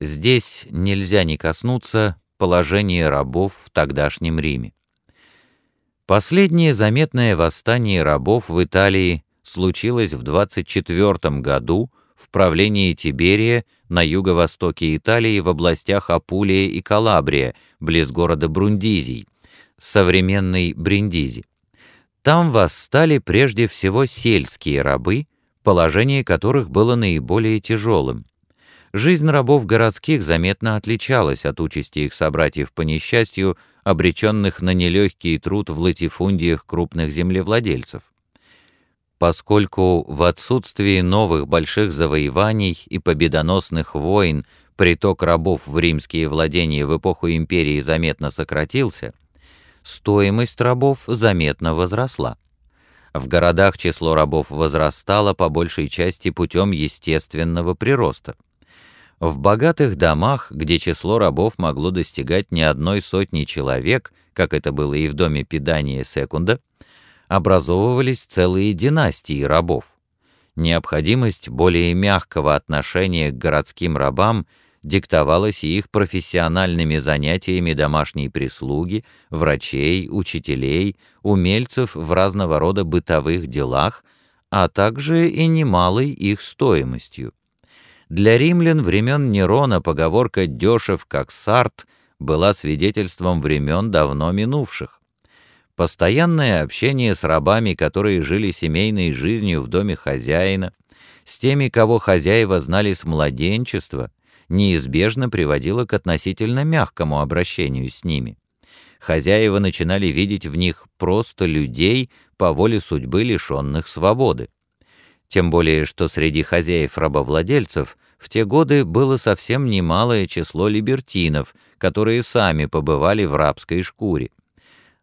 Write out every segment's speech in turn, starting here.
Здесь нельзя не коснуться положения рабов в тогдашнем Риме. Последнее заметное восстание рабов в Италии случилось в 24 году в правлении Тиберия на юго-востоке Италии в областях Апулия и Калабрия, близ города Брундизий, современной Бриндизи. Там восстали прежде всего сельские рабы, положение которых было наиболее тяжелым. Жизнь рабов городских заметно отличалась от участи их собратьев по несчастью, обреченных на нелегкий труд в латифундиях крупных землевладельцев. Поскольку в отсутствии новых больших завоеваний и победоносных войн приток рабов в римские владения в эпоху империи заметно сократился, стоимость рабов заметно возросла. В городах число рабов возрастало по большей части путем естественного прироста. В богатых домах, где число рабов могло достигать не одной сотни человек, как это было и в доме Педания Секунда, образовывались целые династии рабов. Необходимость более мягкого отношения к городским рабам диктовалась и их профессиональными занятиями домашней прислуги, врачей, учителей, умельцев в разного рода бытовых делах, а также и немалой их стоимостью. Для римлян времен Нерона поговорка «дешев как сарт» была свидетельством времен давно минувших. Постоянное общение с рабами, которые жили семейной жизнью в доме хозяина, с теми, кого хозяева знали с младенчества, неизбежно приводило к относительно мягкому обращению с ними. Хозяева начинали видеть в них просто людей по воле судьбы лишенных свободы. Тем более, что среди хозяев-рабовладельцев в те годы было совсем немалое число либертинов, которые сами побывали в рабской шкуре.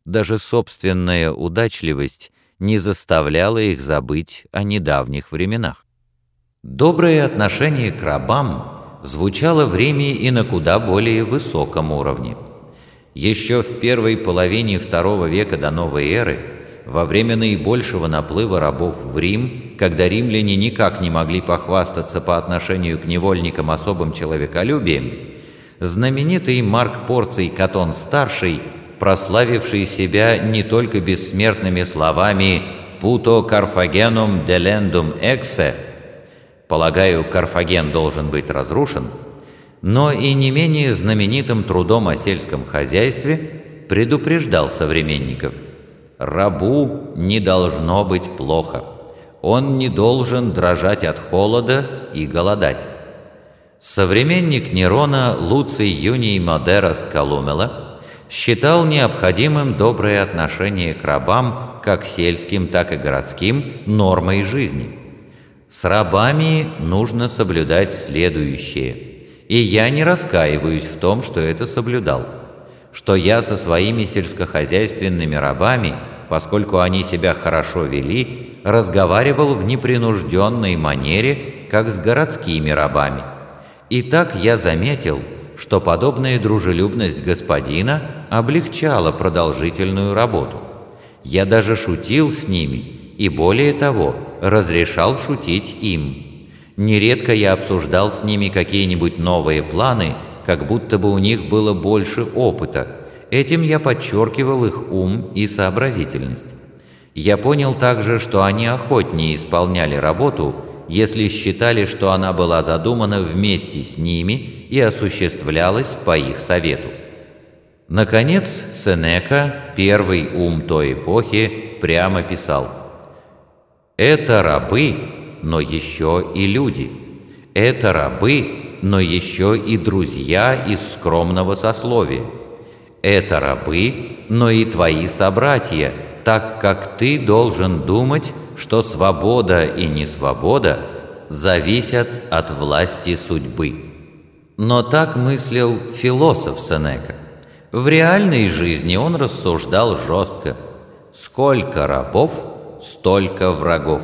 Даже собственная удачливость не заставляла их забыть о недавних временах. Доброе отношение к рабам звучало в Риме и на куда более высоком уровне. Еще в первой половине II века до новой эры во время наибольшего наплыва рабов в Рим, когда римляне никак не могли похвастаться по отношению к невольникам особым человеколюбием, знаменитый Марк Порций Катон-старший, прославивший себя не только бессмертными словами «Puto Carfagenum delendum exe», полагаю, Карфаген должен быть разрушен, но и не менее знаменитым трудом о сельском хозяйстве предупреждал современников – Рабу не должно быть плохо. Он не должен дрожать от холода и голодать. Современник Нерона Луций Юний Модераст Калумела считал необходимым доброе отношение к рабам, как сельским, так и городским, нормой жизни. С рабами нужно соблюдать следующее, и я не раскаиваюсь в том, что это соблюдал что я со своими сельскохозяйственными рабами, поскольку они себя хорошо вели, разговаривал в непринужденной манере, как с городскими рабами. И так я заметил, что подобная дружелюбность господина облегчала продолжительную работу. Я даже шутил с ними, и более того, разрешал шутить им. Нередко я обсуждал с ними какие-нибудь новые планы – как будто бы у них было больше опыта. Этим я подчеркивал их ум и сообразительность. Я понял также, что они охотнее исполняли работу, если считали, что она была задумана вместе с ними и осуществлялась по их совету. Наконец, Сенека, первый ум той эпохи, прямо писал «Это рабы, но еще и люди. Это рабы, но еще и друзья из скромного сословия. Это рабы, но и твои собратья, так как ты должен думать, что свобода и несвобода зависят от власти судьбы. Но так мыслил философ Сенека. В реальной жизни он рассуждал жестко. Сколько рабов, столько врагов.